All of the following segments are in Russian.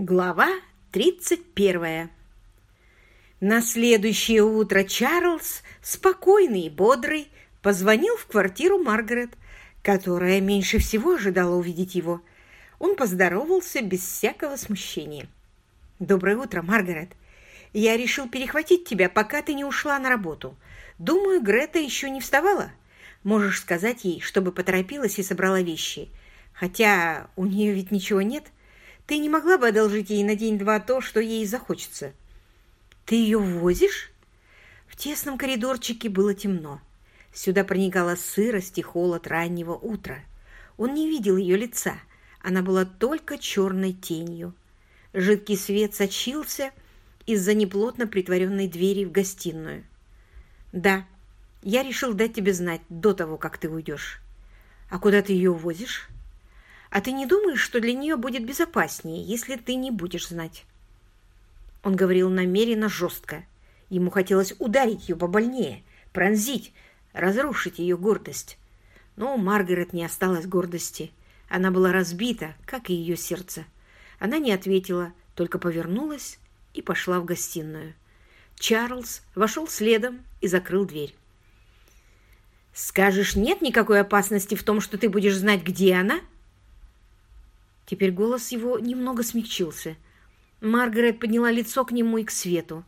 Глава 31 На следующее утро Чарльз, спокойный и бодрый, позвонил в квартиру Маргарет, которая меньше всего ожидала увидеть его. Он поздоровался без всякого смущения. «Доброе утро, Маргарет. Я решил перехватить тебя, пока ты не ушла на работу. Думаю, Грета еще не вставала. Можешь сказать ей, чтобы поторопилась и собрала вещи. Хотя у нее ведь ничего нет». Ты не могла бы одолжить ей на день-два то, что ей захочется? Ты ее возишь? В тесном коридорчике было темно. Сюда проникала сырость и холод раннего утра. Он не видел ее лица. Она была только черной тенью. Жидкий свет сочился из-за неплотно притворенной двери в гостиную. «Да, я решил дать тебе знать до того, как ты уйдешь. А куда ты ее увозишь?» А ты не думаешь, что для нее будет безопаснее, если ты не будешь знать?» Он говорил намеренно жестко. Ему хотелось ударить ее побольнее, пронзить, разрушить ее гордость. Но у Маргарет не осталось гордости. Она была разбита, как и ее сердце. Она не ответила, только повернулась и пошла в гостиную. Чарльз вошел следом и закрыл дверь. «Скажешь, нет никакой опасности в том, что ты будешь знать, где она?» Теперь голос его немного смягчился. Маргарет подняла лицо к нему и к свету.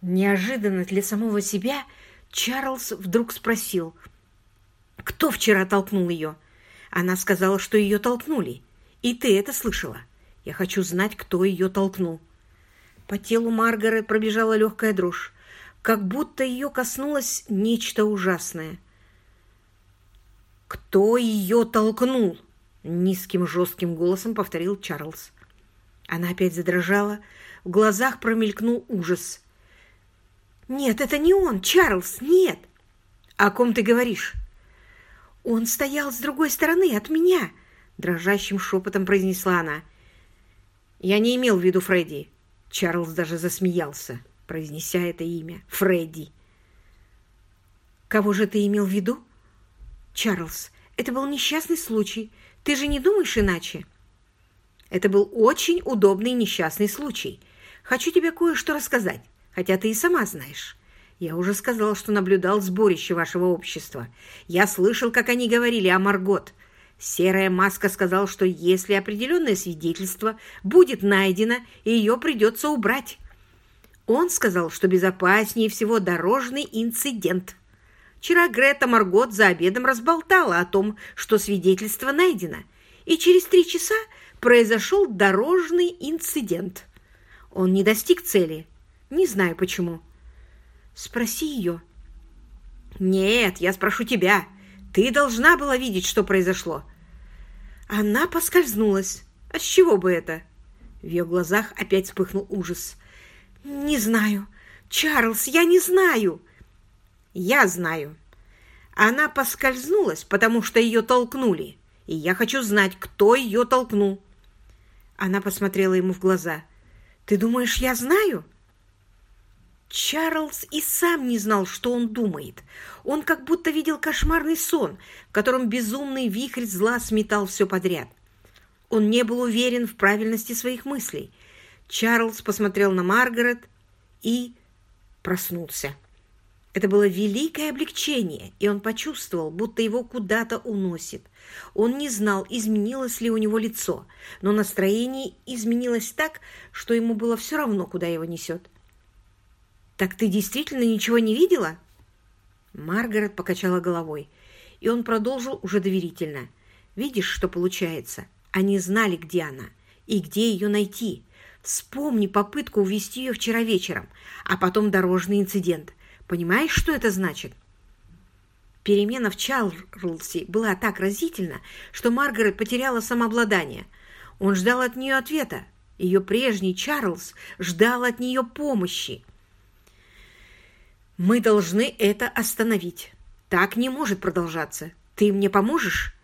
Неожиданно для самого себя Чарльз вдруг спросил, кто вчера толкнул ее. Она сказала, что ее толкнули. И ты это слышала. Я хочу знать, кто ее толкнул. По телу Маргарет пробежала легкая дрожь, как будто ее коснулось нечто ужасное. «Кто ее толкнул?» Низким жестким голосом повторил Чарльз. Она опять задрожала, в глазах промелькнул ужас. «Нет, это не он, Чарльз, нет!» «О ком ты говоришь?» «Он стоял с другой стороны от меня!» Дрожащим шепотом произнесла она. «Я не имел в виду Фредди». Чарльз даже засмеялся, произнеся это имя. «Фредди». «Кого же ты имел в виду?» «Чарльз, это был несчастный случай. Ты же не думаешь иначе?» Это был очень удобный несчастный случай. Хочу тебе кое-что рассказать, хотя ты и сама знаешь. Я уже сказал, что наблюдал сборище вашего общества. Я слышал, как они говорили о Маргот. Серая маска сказал, что если определенное свидетельство будет найдено, ее придется убрать. Он сказал, что безопаснее всего дорожный инцидент. Вчера Грета Маргот за обедом разболтала о том, что свидетельство найдено, и через три часа произошел дорожный инцидент. Он не достиг цели. Не знаю почему. Спроси ее. Нет, я спрошу тебя. Ты должна была видеть, что произошло. Она поскользнулась. А с чего бы это? В ее глазах опять вспыхнул ужас. Не знаю. Чарльз, я не знаю. Я знаю. Она поскользнулась, потому что ее толкнули, и я хочу знать, кто ее толкнул. Она посмотрела ему в глаза. «Ты думаешь, я знаю?» Чарльз и сам не знал, что он думает. Он как будто видел кошмарный сон, в котором безумный вихрь зла сметал все подряд. Он не был уверен в правильности своих мыслей. Чарльз посмотрел на Маргарет и проснулся. Это было великое облегчение, и он почувствовал, будто его куда-то уносит. Он не знал, изменилось ли у него лицо, но настроение изменилось так, что ему было все равно, куда его несет. «Так ты действительно ничего не видела?» Маргарет покачала головой, и он продолжил уже доверительно. «Видишь, что получается? Они знали, где она и где ее найти. Вспомни попытку увести ее вчера вечером, а потом дорожный инцидент. Понимаешь, что это значит?» Перемена в Чарльзе была так разительна, что Маргарет потеряла самообладание. Он ждал от нее ответа. Ее прежний Чарльз ждал от нее помощи. «Мы должны это остановить. Так не может продолжаться. Ты мне поможешь?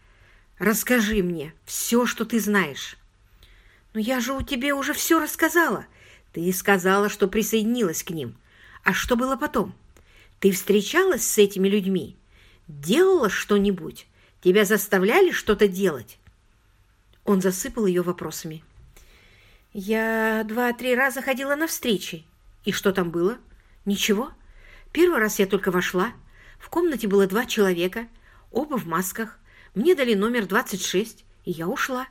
Расскажи мне все, что ты знаешь». «Но я же у тебя уже все рассказала. Ты сказала, что присоединилась к ним. А что было потом?» Ты встречалась с этими людьми? Делала что-нибудь? Тебя заставляли что-то делать?» Он засыпал ее вопросами. Я два-три раза ходила на встречи. И что там было? Ничего. Первый раз я только вошла. В комнате было два человека, оба в масках. Мне дали номер 26, и я ушла.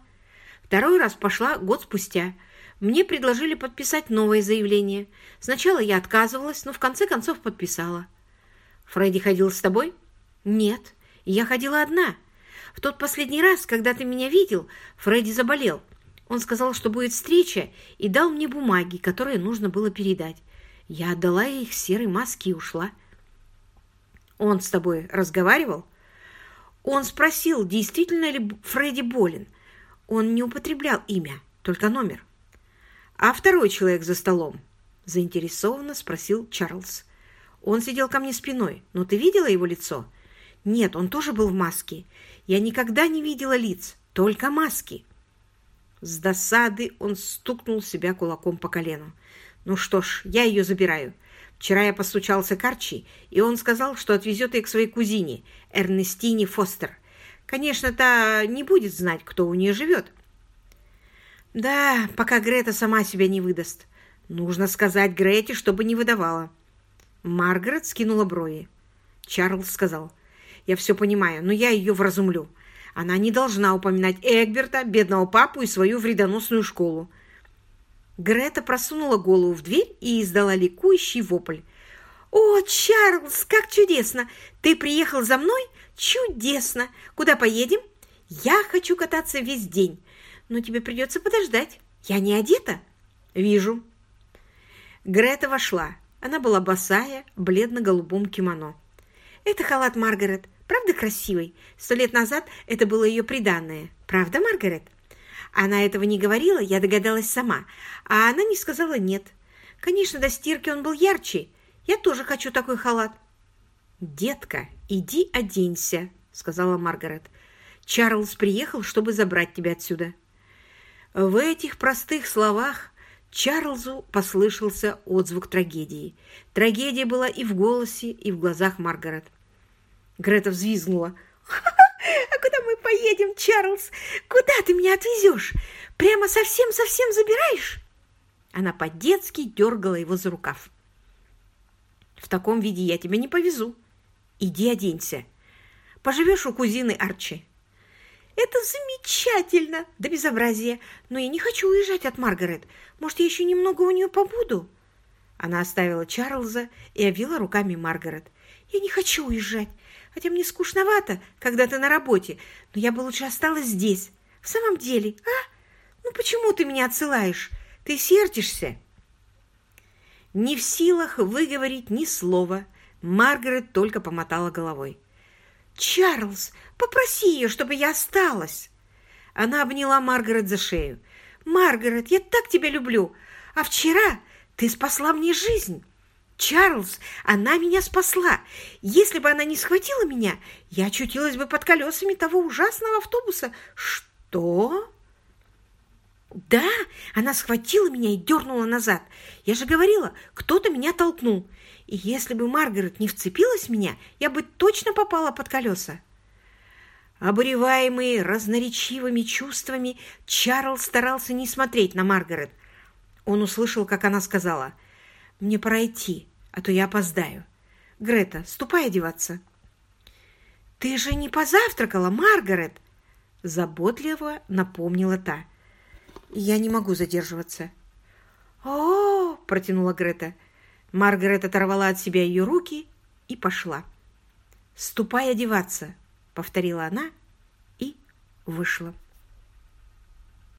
Второй раз пошла год спустя. Мне предложили подписать новое заявление. Сначала я отказывалась, но в конце концов подписала. Фредди ходил с тобой? Нет, я ходила одна. В тот последний раз, когда ты меня видел, Фредди заболел. Он сказал, что будет встреча, и дал мне бумаги, которые нужно было передать. Я отдала их серой маске и ушла. Он с тобой разговаривал? Он спросил, действительно ли Фредди болен. Он не употреблял имя, только номер. А второй человек за столом? Заинтересованно спросил Чарльз. Он сидел ко мне спиной, но ты видела его лицо? Нет, он тоже был в маске. Я никогда не видела лиц, только маски. С досады он стукнул себя кулаком по колену. Ну что ж, я ее забираю. Вчера я постучался к Арчи, и он сказал, что отвезет ее к своей кузине, Эрнестине Фостер. Конечно, та не будет знать, кто у нее живет. Да, пока Грета сама себя не выдаст. Нужно сказать Грете, чтобы не выдавала. Маргарет скинула брови. Чарльз сказал, «Я все понимаю, но я ее вразумлю. Она не должна упоминать Эгберта, бедного папу и свою вредоносную школу. Грета просунула голову в дверь и издала ликующий вопль. «О, Чарльз, как чудесно! Ты приехал за мной? Чудесно! Куда поедем? Я хочу кататься весь день, но тебе придется подождать. Я не одета?» «Вижу». Грета вошла. Она была босая, бледно-голубом кимоно. «Это халат Маргарет. Правда красивый? Сто лет назад это было ее приданное. Правда, Маргарет?» Она этого не говорила, я догадалась сама, а она не сказала «нет». Конечно, до стирки он был ярче. Я тоже хочу такой халат. «Детка, иди оденься», — сказала Маргарет. «Чарльз приехал, чтобы забрать тебя отсюда». В этих простых словах Чарльзу послышался отзвук трагедии. Трагедия была и в голосе, и в глазах Маргарет. Грета взвизгнула. «А куда мы поедем, Чарльз? Куда ты меня отвезешь? Прямо совсем-совсем забираешь?» Она по-детски дергала его за рукав. «В таком виде я тебя не повезу. Иди оденься. Поживешь у кузины Арчи». «Это замечательно! Да безобразие! Но я не хочу уезжать от Маргарет. Может, я еще немного у нее побуду?» Она оставила Чарльза и обвила руками Маргарет. «Я не хочу уезжать хотя мне скучновато, когда ты на работе, но я бы лучше осталась здесь. В самом деле, а? Ну почему ты меня отсылаешь? Ты сердишься?» Не в силах выговорить ни слова, Маргарет только помотала головой. «Чарльз, попроси ее, чтобы я осталась!» Она обняла Маргарет за шею. «Маргарет, я так тебя люблю! А вчера ты спасла мне жизнь!» Чарльз, она меня спасла. Если бы она не схватила меня, я очутилась бы под колесами того ужасного автобуса. Что? Да, она схватила меня и дернула назад. Я же говорила, кто-то меня толкнул. И если бы Маргарет не вцепилась в меня, я бы точно попала под колеса. Обуреваемый разноречивыми чувствами, Чарльз старался не смотреть на Маргарет. Он услышал, как она сказала – мне пора идти, а то я опоздаю. Грета, ступай одеваться. Ты же не позавтракала, Маргарет? Заботливо напомнила та. Я не могу задерживаться. О, протянула Грета. Маргарет оторвала от себя ее руки и пошла. «Ступай одеваться», — повторила она и вышла.